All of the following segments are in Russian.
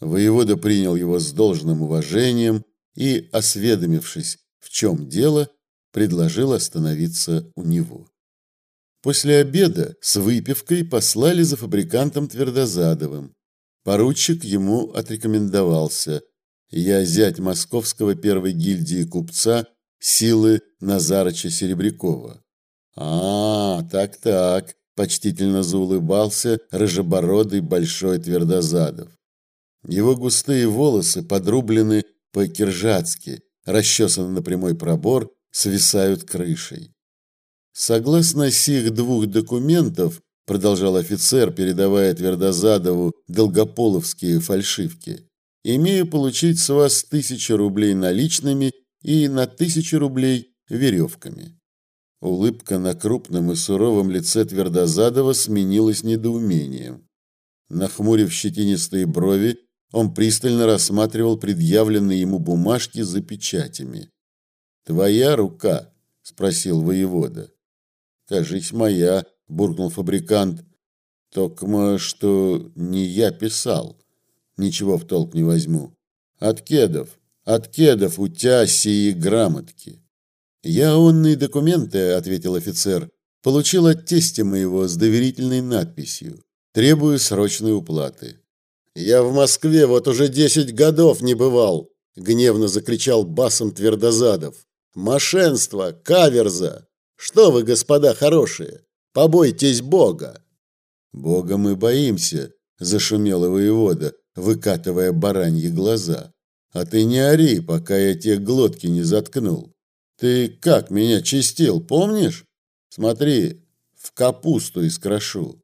Воевода принял его с должным уважением и, осведомившись, в чем дело, предложил остановиться у него. После обеда с выпивкой послали за фабрикантом Твердозадовым. Поручик ему отрекомендовался. Я зять московского первой гильдии купца силы Назарыча Серебрякова. А, так-так, почтительно заулыбался рыжебородый большой Твердозадов. Его густые волосы подрублены по-киржацки, расчесаны на прямой пробор, свисают крышей. Согласно сих двух документов, продолжал офицер, передавая Твердозадову долгополовские фальшивки, имею получить с вас тысячу рублей наличными и на тысячу рублей веревками. Улыбка на крупном и суровом лице Твердозадова сменилась недоумением. Нахмурив щетинистые брови, он пристально рассматривал предъявленные ему бумажки за печатями. «Твоя рука?» – спросил воевода. «Кажись, моя», – буркнул фабрикант. «Токма, что не я писал. Ничего в толк не возьму. От кедов, от кедов у тебя сии грамотки». «Я онные документы», – ответил офицер, – «получил от тестя моего с доверительной надписью. Требую срочной уплаты». «Я в Москве вот уже десять годов не бывал!» — гневно закричал басом Твердозадов. «Мошенство! Каверза! Что вы, господа хорошие, побойтесь Бога!» «Бога мы боимся!» — зашумела воевода, выкатывая бараньи глаза. «А ты не ори, пока я те глотки не заткнул. Ты как меня чистил, помнишь? Смотри, в капусту искрошу.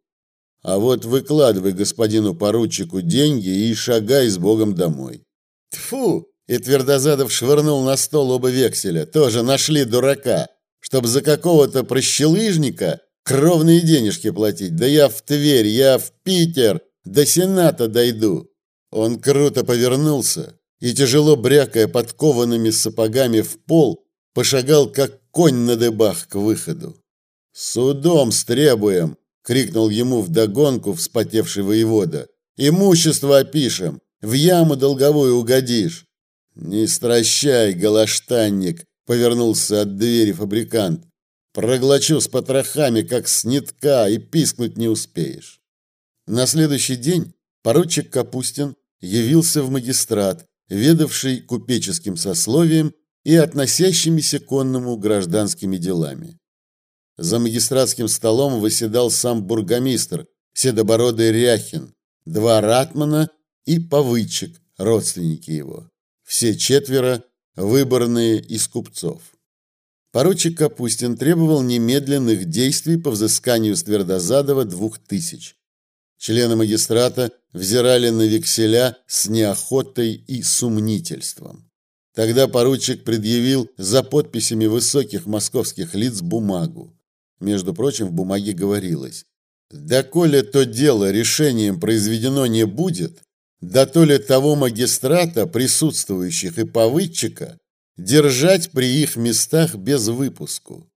А вот выкладывай господину поручику деньги и шагай с Богом домой. Тфу! И Твердозадов швырнул на стол оба векселя. Тоже нашли дурака, чтобы за какого-то прощелыжника кровные денежки платить. Да я в Тверь, я в Питер, до Сената дойду. Он круто повернулся и, тяжело брякая подкованными сапогами в пол, пошагал, как конь на дыбах, к выходу. «Судом стребуем!» Крикнул ему вдогонку вспотевший воевода. Имущество опишем, в яму долговую угодишь. Не стращай, галаштанник, повернулся от двери фабрикант. Проглочу с потрохами, как снитка, и пискнуть не успеешь. На следующий день поручик Капустин явился в магистрат, ведавший купеческим сословием и относящимися к конному гражданскими делами. За магистратским столом выседал сам бургомистр, седобородый Ряхин, два ратмана и повычек, родственники его. Все четверо выборные из купцов. Поручик Капустин требовал немедленных действий по взысканию с Твердозадова двух тысяч. Члены магистрата взирали на векселя с неохотой и сумнительством. Тогда поручик предъявил за подписями высоких московских лиц бумагу. Между прочим, в бумаге говорилось: "Да коли то дело решением произведено не будет, да то ли того магистрата, присутствующих и повыдчика, держать при их местах без выпуску".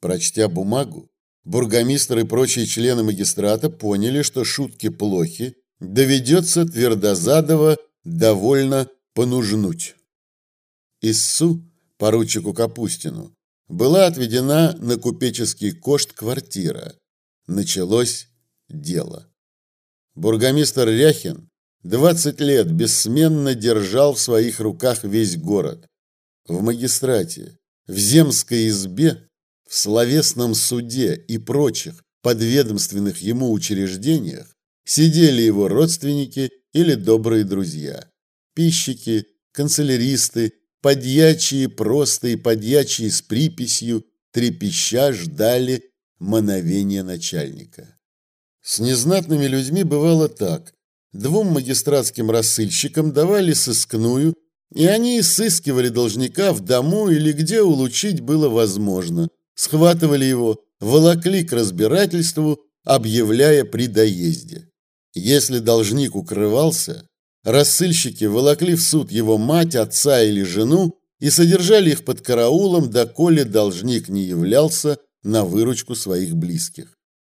Прочтя бумагу, бургомистр и прочие члены магистрата поняли, что шутки плохи, доведется Твердозадова довольно понужнуть. Иссу поручику Капустину была отведена на купеческий кошт квартира. Началось дело. Бургомистр Ряхин 20 лет бессменно держал в своих руках весь город. В магистрате, в земской избе, в словесном суде и прочих подведомственных ему учреждениях сидели его родственники или добрые друзья, пищики, канцеляристы подьячие просто и подьячие с приписью трепеща ждали мановения начальника. С незнатными людьми бывало так. Двум магистратским рассыльщикам давали сыскную, и они сыскивали должника в дому или где улучить было возможно. Схватывали его, волокли к разбирательству, объявляя при доезде. Если должник укрывался, Рассыльщики волокли в суд его мать, отца или жену и содержали их под караулом, доколе должник не являлся на выручку своих близких.